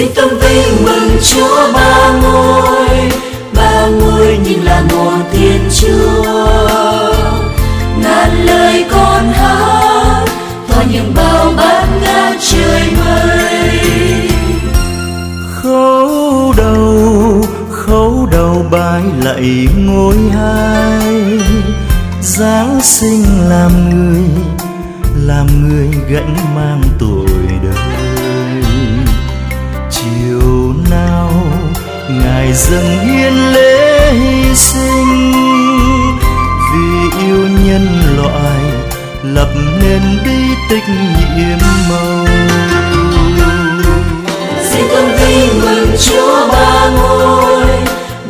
xin tâm vinh mừng chúa ba ngôi. Ba ngôi nhưng là một thiên chúa. Ngàn lời con hát tỏ những bao bát ngát trời mây khấu đầu khấu đầu bái lạy ngôi hai. Giáng sinh làm người Làm người gánh mang tội ngài dâng hiến lễ hy sinh. Vì yêu nhân loại, lập nên bi tích nhiệm màu. Xin tôn vinh mừng chúa ba ngôi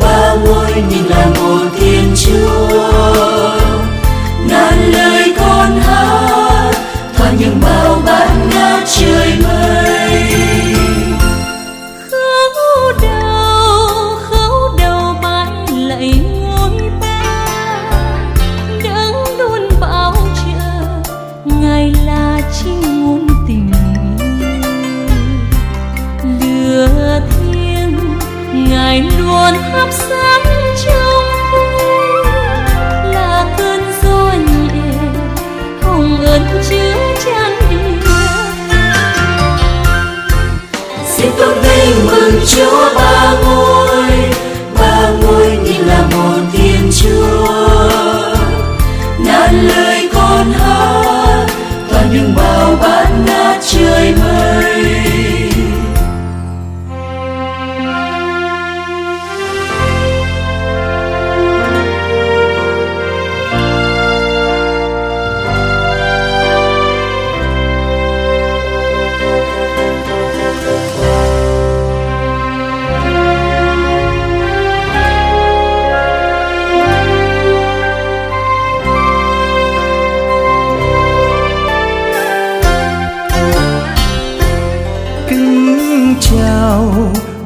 ba ngôi nhìn là một thiên chúa. Chúa ba ngôi ba ngôi nhưng là một thiên chúa. Ngàn lời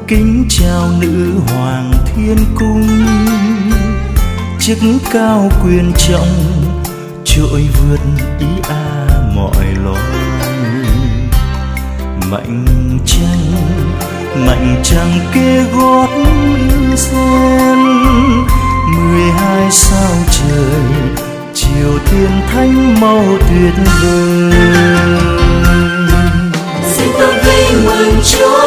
kính chào nữ hoàng thiên cung. Chức cao quyền trọng trội vượt ý a mọi loài mạnh tranh mạnh chẳng kê gót sen. Mười hai sao trời chiều thiên thánh màu tuyệt vời. Xin tôn vinh mừng chúa.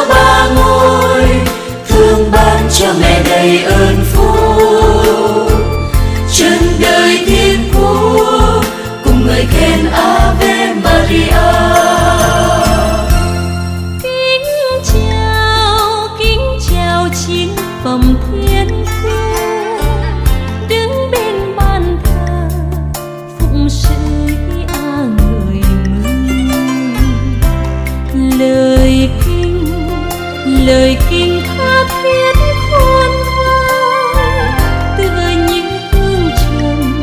Lời kinh tha thiết khôn vơi tựa những hương trầm,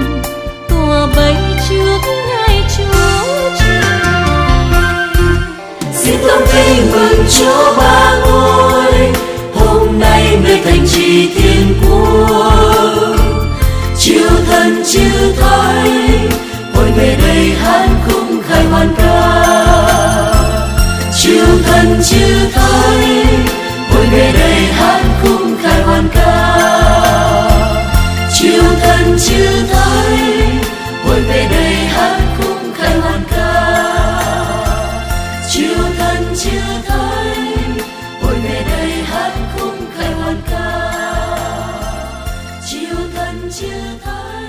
tỏa bay trước ngài chúa trời. Xin tôn vinh mừng chúa ba ngôi, hôm nay nơi thành trì thiên quốc. Chiều thân chư thánh hội về đây hát khúc khai hoan ca. Chiều thân chư thánh chưa thấy